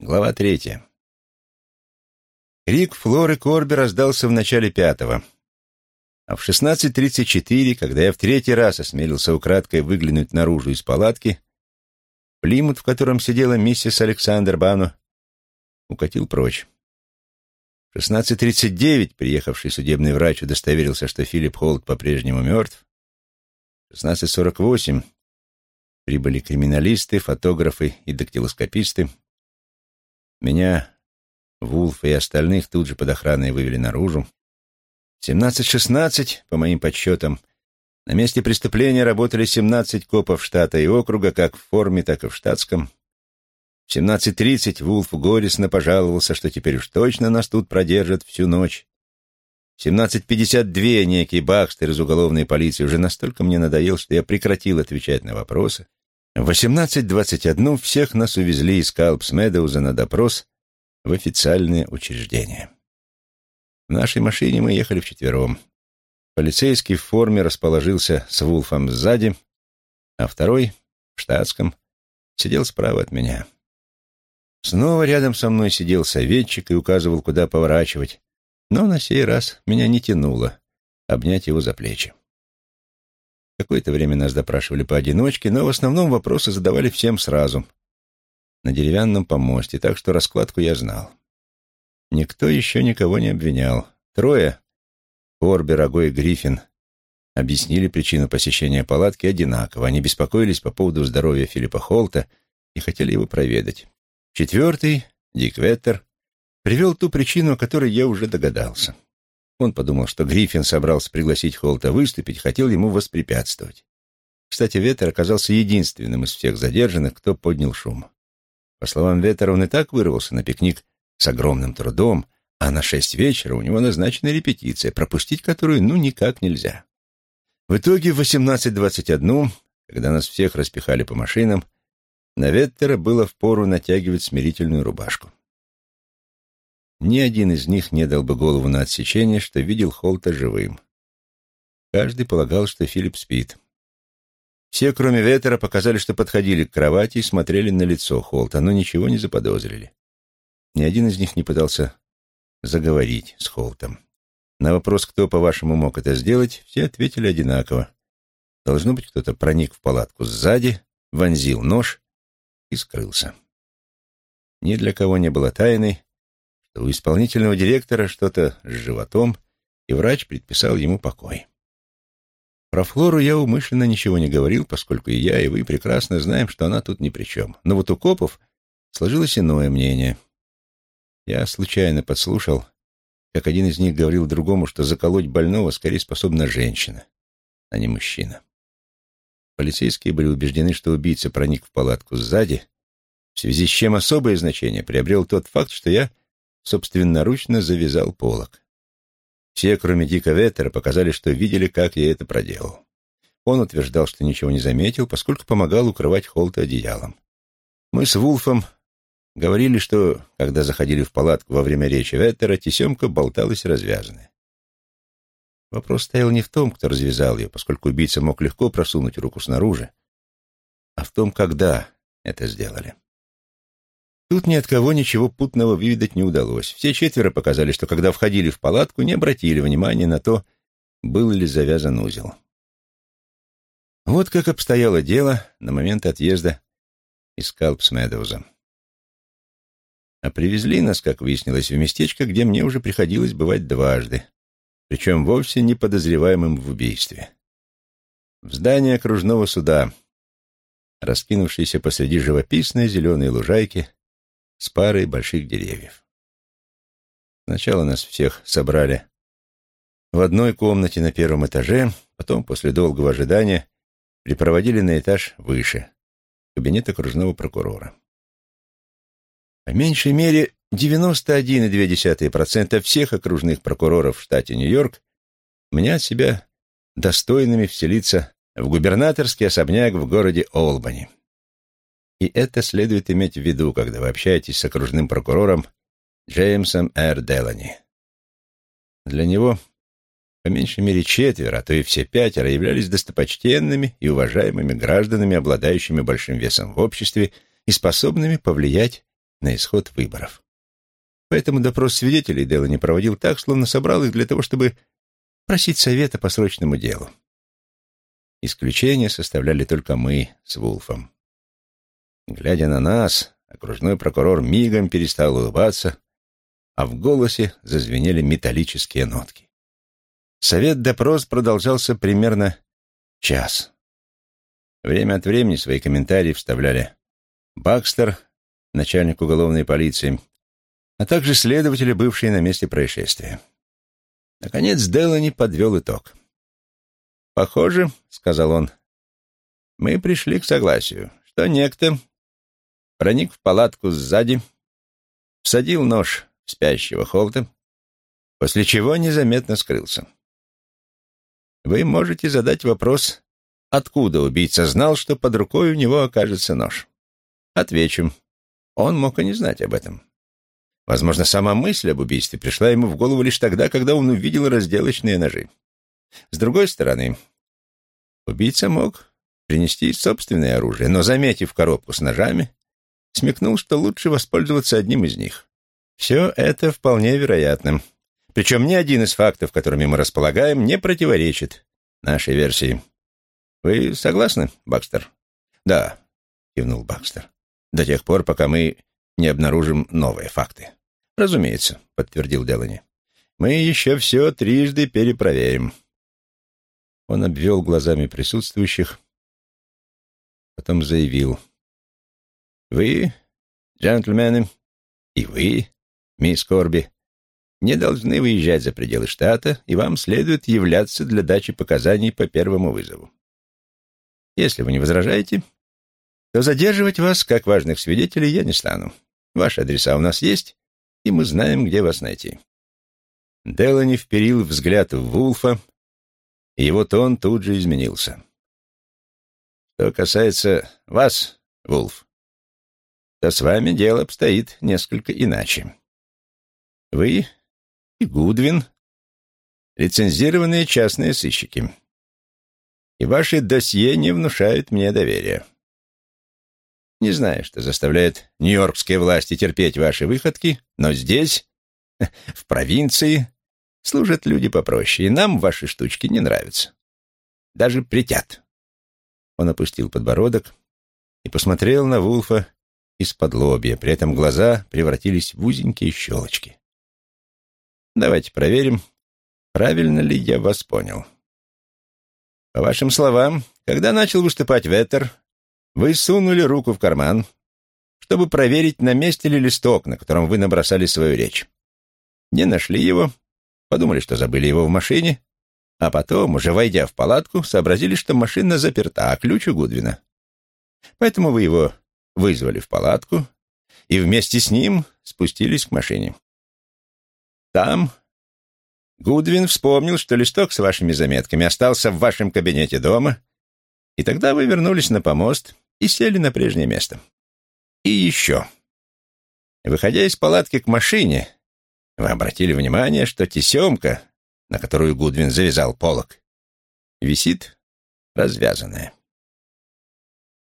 Глава третья. Крик Флоры Корби раздался в начале пятого. А в 16.34, когда я в третий раз осмелился украдкой выглянуть наружу из палатки, Плимут, в котором сидела миссис Александр Бану, укатил прочь. В 16.39 приехавший судебный врач удостоверился, что Филипп Холт по-прежнему мертв. В 16.48 прибыли криминалисты, фотографы и дактилоскописты. Меня, Вулфа и остальных тут же под охраной вывели наружу. В 17.16, по моим подсчетам, на месте преступления работали 17 копов штата и округа, как в форме, так и в штатском. В 17.30 Вулф горестно пожаловался, что теперь уж точно нас тут продержат всю ночь. В 17.52 некий Бакстер из уголовной полиции уже настолько мне надоел, что я прекратил отвечать на вопросы, в 18.21 всех нас увезли из Калпс Медоуза на допрос в официальное учреждение. В нашей машине мы ехали вчетвером. Полицейский в форме расположился с Вулфом сзади, а второй, в штатском, сидел справа от меня. Снова рядом со мной сидел советчик и указывал, куда поворачивать, но на сей раз меня не тянуло обнять его за плечи. Какое-то время нас допрашивали поодиночке, но в основном вопросы задавали всем сразу, на деревянном помосте, так что раскладку я знал. Никто еще никого не обвинял. Трое, Корби, Рогой и Гриффин, объяснили причину посещения палатки одинаково. Они беспокоились по поводу здоровья Филиппа Холта и хотели его проведать. Четвертый, Дик Веттер, привел ту причину, о которой я уже догадался. Он подумал, что Гриффин собрался пригласить Холта выступить, хотел ему воспрепятствовать. Кстати, Ветер оказался единственным из всех задержанных, кто поднял шум. По словам Ветера, он и так вырвался на пикник с огромным трудом, а на шесть вечера у него назначена репетиция, пропустить которую ну никак нельзя. В итоге в 18.21, когда нас всех распихали по машинам, на Веттера было впору натягивать смирительную рубашку. Ни один из них не дал бы голову на отсечение, что видел Холта живым. Каждый полагал, что Филипп спит. Все, кроме Ветера, показали, что подходили к кровати и смотрели на лицо Холта, но ничего не заподозрили. Ни один из них не пытался заговорить с Холтом. На вопрос, кто, по-вашему, мог это сделать, все ответили одинаково. Должно быть, кто-то проник в палатку сзади, вонзил нож и скрылся. Ни для кого не было тайной, у исполнительного директора что-то с животом, и врач предписал ему покой. Про Флору я умышленно ничего не говорил, поскольку и я, и вы прекрасно знаем, что она тут ни при чем. Но вот у копов сложилось иное мнение. Я случайно подслушал, как один из них говорил другому, что заколоть больного скорее способна женщина, а не мужчина. Полицейские были убеждены, что убийца проник в палатку сзади, в связи с чем особое значение приобрел тот факт, что я собственноручно завязал полок. Все, кроме Дика Веттера, показали, что видели, как я это проделал. Он утверждал, что ничего не заметил, поскольку помогал укрывать Холта одеялом. Мы с Вулфом говорили, что, когда заходили в палатку во время речи Веттера, тесемка болталась развязанная. Вопрос стоял не в том, кто развязал ее, поскольку убийца мог легко просунуть руку снаружи, а в том, когда это сделали. Тут ни от кого ничего путного выведать не удалось. Все четверо показали, что когда входили в палатку, не обратили внимания на то, был ли завязан узел. Вот как обстояло дело на момент отъезда из Калпс-Медоуза. А привезли нас, как выяснилось, в местечко, где мне уже приходилось бывать дважды, причем вовсе не подозреваемым в убийстве. В здание окружного суда, раскинувшееся посреди живописной зеленой лужайки, с парой больших деревьев. Сначала нас всех собрали в одной комнате на первом этаже, потом, после долгого ожидания, припроводили на этаж выше, кабинет окружного прокурора. По меньшей мере 91,2% всех окружных прокуроров в штате Нью-Йорк мнят себя достойными вселиться в губернаторский особняк в городе Олбани. И это следует иметь в виду, когда вы общаетесь с окружным прокурором Джеймсом Р. Делани. Для него по меньшей мере четверо, а то и все пятеро являлись достопочтенными и уважаемыми гражданами, обладающими большим весом в обществе и способными повлиять на исход выборов. Поэтому допрос свидетелей Делани проводил так, словно собрал их для того, чтобы просить совета по срочному делу. Исключение составляли только мы с Вулфом. Глядя на нас, окружной прокурор мигом перестал улыбаться, а в голосе зазвенели металлические нотки. Совет-допрос продолжался примерно час. Время от времени свои комментарии вставляли Бакстер, начальник уголовной полиции, а также следователи, бывшие на месте происшествия. Наконец Делани подвел итог. «Похоже, — сказал он, — мы пришли к согласию, что некто проник в палатку сзади, всадил нож в спящего Холта, после чего незаметно скрылся. Вы можете задать вопрос, откуда убийца знал, что под рукой у него окажется нож. Отвечу, он мог и не знать об этом. Возможно, сама мысль об убийстве пришла ему в голову лишь тогда, когда он увидел разделочные ножи. С другой стороны, убийца мог принести собственное оружие, но, заметив коробку с ножами, смекнул, что лучше воспользоваться одним из них. Все это вполне вероятно. Причем ни один из фактов, которыми мы располагаем, не противоречит нашей версии. Вы согласны, Бакстер? Да, кивнул Бакстер. До тех пор, пока мы не обнаружим новые факты. «Разумеется», — подтвердил Делани. «Мы еще все трижды перепроверим». Он обвел глазами присутствующих, потом заявил. «Вы, джентльмены, и вы, мисс Корби, не должны выезжать за пределы штата, и вам следует являться для дачи показаний по первому вызову. Если вы не возражаете, то задерживать вас, как важных свидетелей, я не стану. Ваши адреса у нас есть, и мы знаем, где вас найти». Делани вперил взгляд в Вулфа, и его тон тут же изменился. «Что касается вас, Вулф, то с вами дело обстоит несколько иначе. Вы и Гудвин — лицензированные частные сыщики, и ваши досье не внушают мне доверия. Не знаю, что заставляет нью-йоркские власти терпеть ваши выходки, но здесь, в провинции, служат люди попроще, и нам ваши штучки не нравятся. Даже притят. Он опустил подбородок и посмотрел на Вулфа из-под лобья, при этом глаза превратились в узенькие щелочки. Давайте проверим, правильно ли я вас понял. По вашим словам, когда начал выступать Веттер, вы сунули руку в карман, чтобы проверить, на месте ли листок, на котором вы набросали свою речь. Не нашли его, подумали, что забыли его в машине, а потом, уже войдя в палатку, сообразили, что машина заперта, а ключ у Гудвина. Поэтому вы его вызвали в палатку и вместе с ним спустились к машине. Там Гудвин вспомнил, что листок с вашими заметками остался в вашем кабинете дома, и тогда вы вернулись на помост и сели на прежнее место. И еще. Выходя из палатки к машине, вы обратили внимание, что тесемка, на которую Гудвин завязал полок, висит развязанная.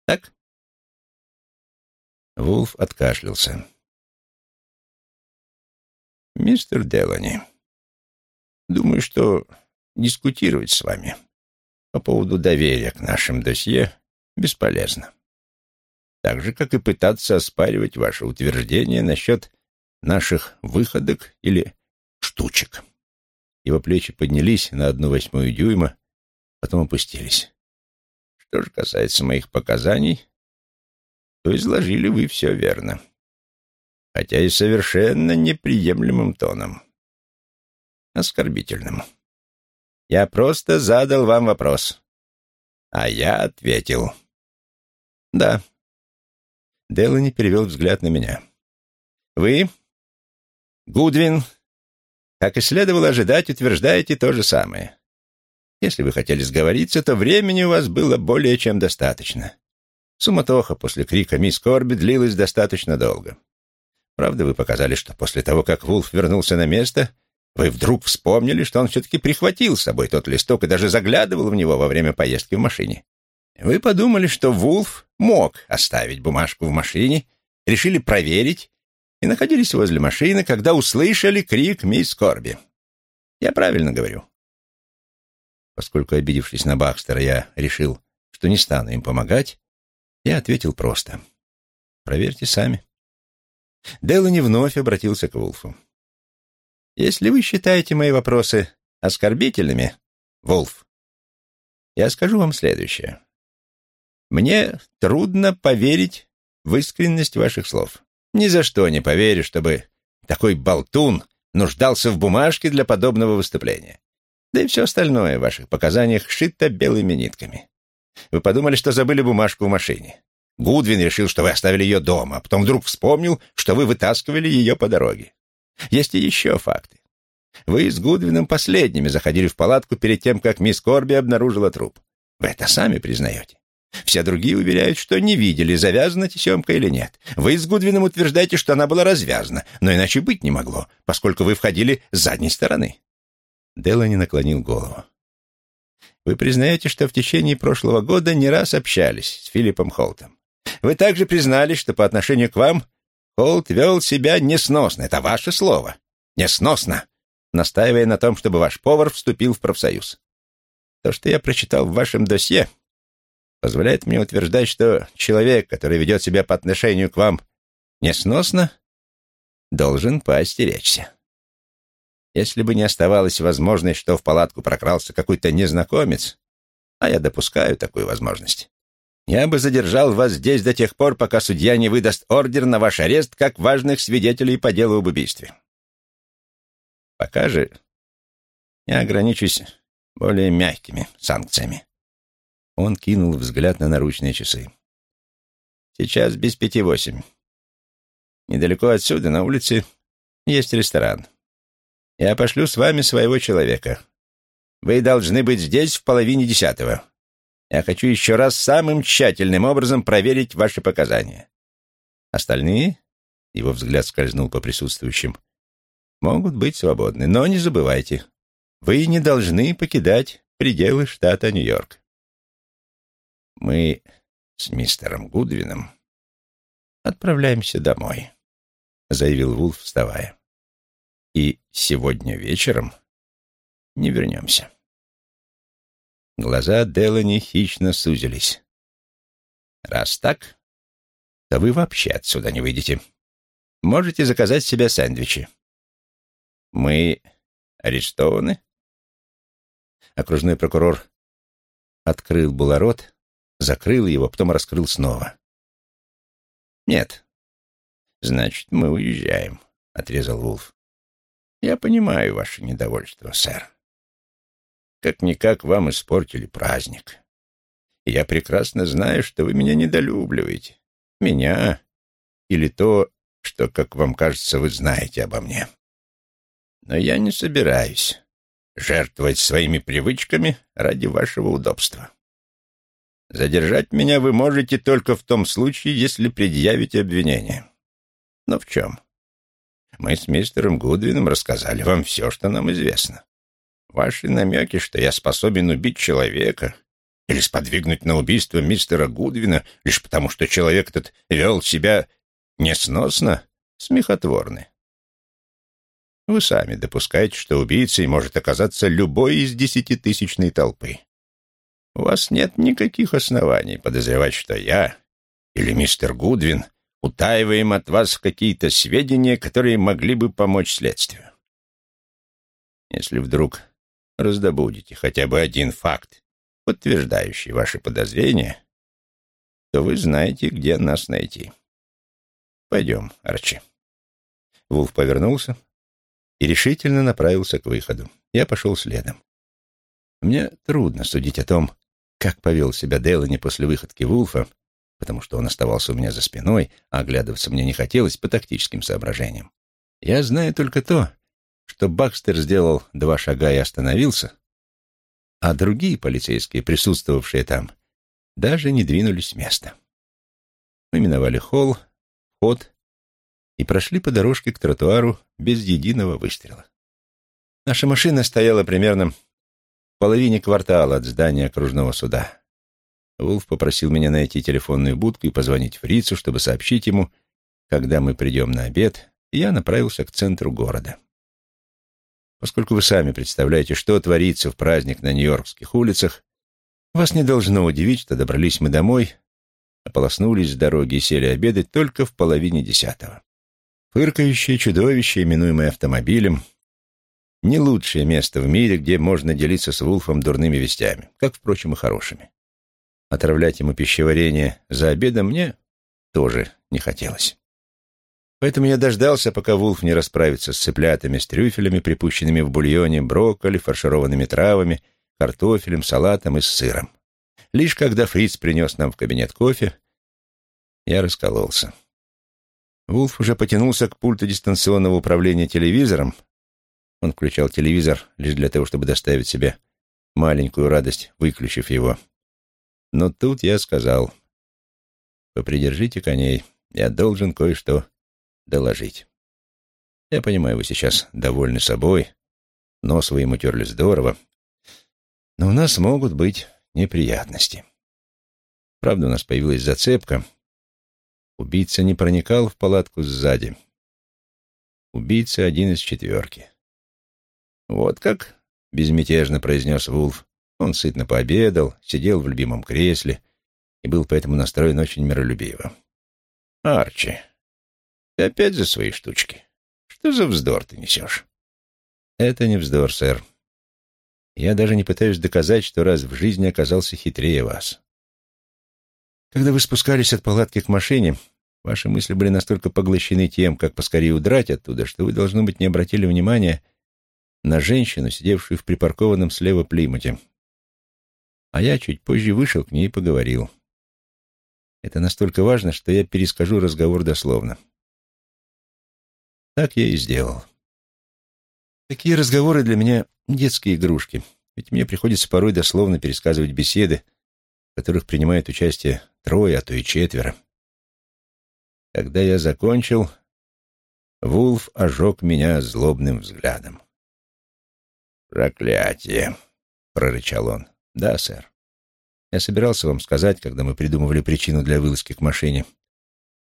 Так? Вулф откашлялся. «Мистер Делани, думаю, что дискутировать с вами по поводу доверия к нашим досье бесполезно так же, как и пытаться оспаривать ваше утверждение насчет наших выходок или штучек. Его плечи поднялись на одну восьмую дюйма, потом опустились. Что же касается моих показаний, то изложили вы все верно, хотя и совершенно неприемлемым тоном, оскорбительным. Я просто задал вам вопрос, а я ответил. Да, Делани перевел взгляд на меня. «Вы, Гудвин, как и следовало ожидать, утверждаете то же самое. Если вы хотели сговориться, то времени у вас было более чем достаточно. Суматоха после крика «Мисс Корби» длилась достаточно долго. Правда, вы показали, что после того, как Вулф вернулся на место, вы вдруг вспомнили, что он все-таки прихватил с собой тот листок и даже заглядывал в него во время поездки в машине. Вы подумали, что Вулф мог оставить бумажку в машине, решили проверить, и находились возле машины, когда услышали крик мисс Корби. Я правильно говорю. Поскольку, обидевшись на Бакстера, я решил, что не стану им помогать, я ответил просто. Проверьте сами. Делани вновь обратился к Вулфу. Если вы считаете мои вопросы оскорбительными, Вулф, я скажу вам следующее. Мне трудно поверить в искренность ваших слов. Ни за что не поверю, чтобы такой болтун нуждался в бумажке для подобного выступления. Да и все остальное в ваших показаниях шито белыми нитками. Вы подумали, что забыли бумажку в машине. Гудвин решил, что вы оставили ее дома, а потом вдруг вспомнил, что вы вытаскивали ее по дороге. Есть и еще факты. Вы с Гудвином последними заходили в палатку перед тем, как мисс Корби обнаружила труп. Вы это сами признаете. Все другие уверяют, что не видели, завязана тесемка или нет. Вы с Гудвином утверждаете, что она была развязана, но иначе быть не могло, поскольку вы входили с задней стороны. Делани наклонил голову. Вы признаете, что в течение прошлого года не раз общались с Филиппом Холтом. Вы также признали, что по отношению к вам Холт вел себя несносно. Это ваше слово. Несносно. Настаивая на том, чтобы ваш повар вступил в профсоюз. То, что я прочитал в вашем досье, позволяет мне утверждать, что человек, который ведет себя по отношению к вам несносно, должен поостеречься. Если бы не оставалась возможность, что в палатку прокрался какой-то незнакомец, а я допускаю такую возможность, я бы задержал вас здесь до тех пор, пока судья не выдаст ордер на ваш арест как важных свидетелей по делу об убийстве. Пока же я ограничусь более мягкими санкциями. Он кинул взгляд на наручные часы. «Сейчас без пяти восемь. Недалеко отсюда, на улице, есть ресторан. Я пошлю с вами своего человека. Вы должны быть здесь в половине десятого. Я хочу еще раз самым тщательным образом проверить ваши показания. Остальные, — его взгляд скользнул по присутствующим, — могут быть свободны. Но не забывайте, вы не должны покидать пределы штата Нью-Йорк. Мы с мистером Гудвином отправляемся домой, заявил Вулф, вставая. И сегодня вечером не вернемся. Глаза Делани хищно сузились. Раз так, то вы вообще отсюда не выйдете. Можете заказать себе сэндвичи. Мы арестованы? Окружной прокурор открыл было рот, закрыл его, потом раскрыл снова. «Нет». «Значит, мы уезжаем», — отрезал Вулф. «Я понимаю ваше недовольство, сэр. Как-никак вам испортили праздник. Я прекрасно знаю, что вы меня недолюбливаете. Меня или то, что, как вам кажется, вы знаете обо мне. Но я не собираюсь жертвовать своими привычками ради вашего удобства. Задержать меня вы можете только в том случае, если предъявите обвинение. Но в чем? Мы с мистером Гудвином рассказали вам все, что нам известно. Ваши намеки, что я способен убить человека или сподвигнуть на убийство мистера Гудвина лишь потому, что человек этот вел себя несносно, смехотворны. Вы сами допускаете, что убийцей может оказаться любой из десятитысячной толпы. У вас нет никаких оснований подозревать, что я или мистер Гудвин утаиваем от вас какие-то сведения, которые могли бы помочь следствию. Если вдруг раздобудете хотя бы один факт, подтверждающий ваши подозрения, то вы знаете, где нас найти. Пойдем, Арчи. Вулф повернулся и решительно направился к выходу. Я пошел следом. Мне трудно судить о том, как повел себя Делани после выходки Вулфа, потому что он оставался у меня за спиной, а оглядываться мне не хотелось по тактическим соображениям. Я знаю только то, что Бакстер сделал два шага и остановился, а другие полицейские, присутствовавшие там, даже не двинулись с места. Мы миновали холл, ход и прошли по дорожке к тротуару без единого выстрела. Наша машина стояла примерно половине квартала от здания окружного суда. Вулф попросил меня найти телефонную будку и позвонить фрицу, чтобы сообщить ему, когда мы придем на обед, и я направился к центру города. Поскольку вы сами представляете, что творится в праздник на нью-йоркских улицах, вас не должно удивить, что добрались мы домой, ополоснулись с дороги и сели обедать только в половине десятого. Фыркающее чудовище, именуемое автомобилем, не лучшее место в мире, где можно делиться с Вулфом дурными вестями, как, впрочем, и хорошими. Отравлять ему пищеварение за обедом мне тоже не хотелось. Поэтому я дождался, пока Вулф не расправится с цыплятами, с трюфелями, припущенными в бульоне, брокколи, фаршированными травами, картофелем, салатом и с сыром. Лишь когда Фриц принес нам в кабинет кофе, я раскололся. Вулф уже потянулся к пульту дистанционного управления телевизором. Он включал телевизор лишь для того, чтобы доставить себе маленькую радость, выключив его. Но тут я сказал, «Попридержите коней, я должен кое-что доложить. Я понимаю, вы сейчас довольны собой, нос вы ему терли здорово, но у нас могут быть неприятности. Правда, у нас появилась зацепка. Убийца не проникал в палатку сзади. Убийца один из четверки. «Вот как?» — безмятежно произнес Вулф. Он сытно пообедал, сидел в любимом кресле и был поэтому настроен очень миролюбиво. «Арчи, ты опять за свои штучки? Что за вздор ты несешь?» «Это не вздор, сэр. Я даже не пытаюсь доказать, что раз в жизни оказался хитрее вас. Когда вы спускались от палатки к машине, ваши мысли были настолько поглощены тем, как поскорее удрать оттуда, что вы, должно быть, не обратили внимания на женщину, сидевшую в припаркованном слева Плимуте. А я чуть позже вышел к ней и поговорил. Это настолько важно, что я перескажу разговор дословно. Так я и сделал. Такие разговоры для меня детские игрушки, ведь мне приходится порой дословно пересказывать беседы, в которых принимают участие трое, а то и четверо. Когда я закончил, Вулф ожег меня злобным взглядом. «Проклятие!» — прорычал он. «Да, сэр. Я собирался вам сказать, когда мы придумывали причину для вылазки к машине,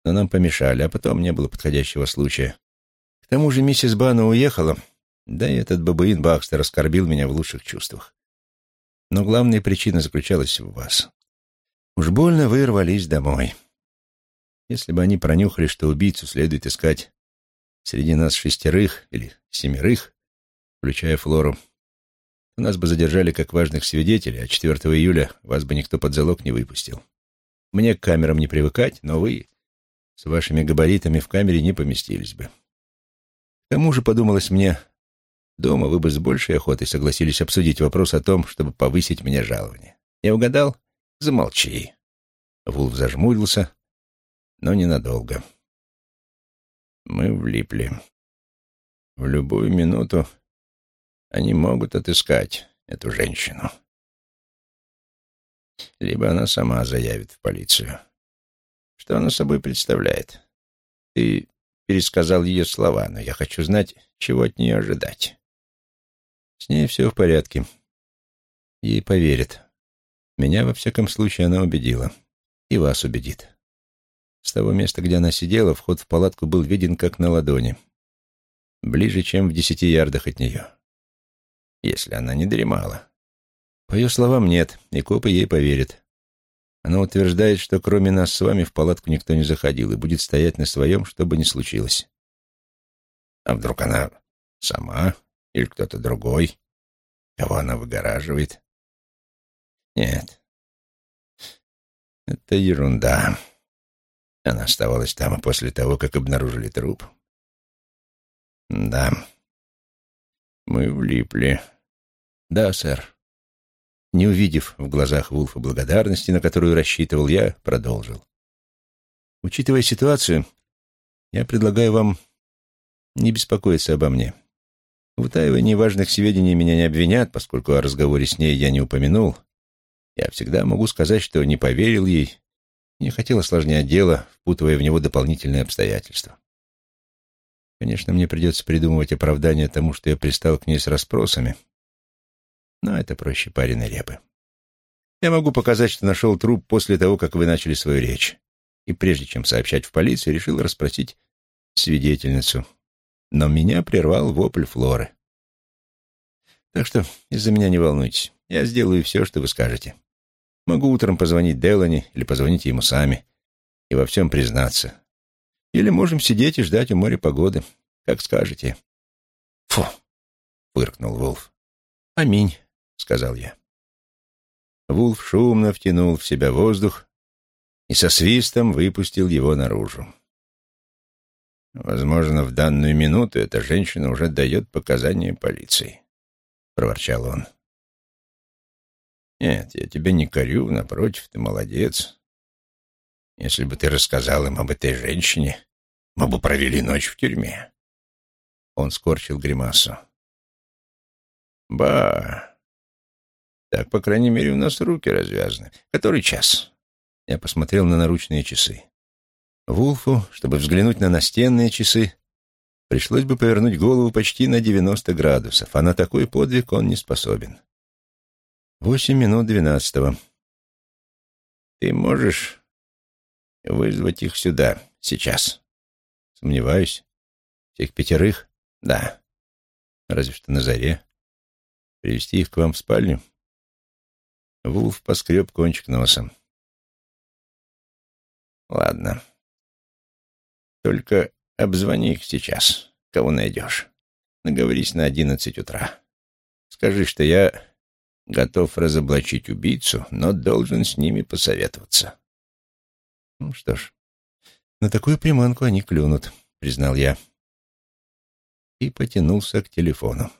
но нам помешали, а потом не было подходящего случая. К тому же миссис Бана уехала, да и этот бабуин Бакстер оскорбил меня в лучших чувствах. Но главная причина заключалась в вас. Уж больно вы рвались домой. Если бы они пронюхали, что убийцу следует искать среди нас шестерых или семерых, включая Флору, нас бы задержали как важных свидетелей, а 4 июля вас бы никто под залог не выпустил. Мне к камерам не привыкать, но вы с вашими габаритами в камере не поместились бы. К тому же, подумалось мне, дома вы бы с большей охотой согласились обсудить вопрос о том, чтобы повысить мне жалование. Я угадал? Замолчи. Вулф зажмурился, но ненадолго. Мы влипли. В любую минуту они могут отыскать эту женщину. Либо она сама заявит в полицию. Что она собой представляет? Ты пересказал ее слова, но я хочу знать, чего от нее ожидать. С ней все в порядке. Ей поверят. Меня, во всяком случае, она убедила. И вас убедит. С того места, где она сидела, вход в палатку был виден как на ладони. Ближе, чем в десяти ярдах от нее. Если она не дремала. По ее словам, нет, и копы ей поверят. Она утверждает, что кроме нас с вами в палатку никто не заходил и будет стоять на своем, что бы ни случилось. А вдруг она сама или кто-то другой? Кого она выгораживает? Нет. Это ерунда. Она оставалась там после того, как обнаружили труп. Да. Мы влипли. Да, сэр. Не увидев в глазах Вулфа благодарности, на которую рассчитывал, я продолжил. Учитывая ситуацию, я предлагаю вам не беспокоиться обо мне. В утаивании важных сведений меня не обвинят, поскольку о разговоре с ней я не упомянул. Я всегда могу сказать, что не поверил ей, не хотел осложнять дело, впутывая в него дополнительные обстоятельства. Конечно, мне придется придумывать оправдание тому, что я пристал к ней с расспросами, но это проще пареной репы. Я могу показать, что нашел труп после того, как вы начали свою речь, и прежде чем сообщать в полицию, решил расспросить свидетельницу, Но меня прервал вопль Флоры. Так что из-за меня не волнуйтесь. Я сделаю все, что вы скажете. Могу утром позвонить Делани или позвонить ему сами и во всем признаться. Или можем сидеть и ждать у моря погоды, как скажете. Фу, фыркнул Вулф. Аминь, сказал я. Вулф шумно втянул в себя воздух и со свистом выпустил его наружу. «Возможно, в данную минуту эта женщина уже дает показания полиции», — проворчал он. «Нет, я тебя не корю, напротив, ты молодец. Если бы ты рассказал им об этой женщине, мы бы провели ночь в тюрьме». Он скорчил гримасу. «Ба! Так, по крайней мере, у нас руки развязаны. Который час?» Я посмотрел на наручные часы. Вулфу, чтобы взглянуть на настенные часы, пришлось бы повернуть голову почти на девяносто градусов, а на такой подвиг он не способен. Восемь минут двенадцатого. Ты можешь вызвать их сюда, сейчас? Сомневаюсь. Всех пятерых? Да. Разве что на заре. Привести их к вам в спальню? Вулф поскреб кончик носом. Ладно. Только обзвони их сейчас, кого найдешь. Наговорись на одиннадцать утра. Скажи, что я готов разоблачить убийцу, но должен с ними посоветоваться. Ну что ж, на такую приманку они клюнут, признал я. И потянулся к телефону.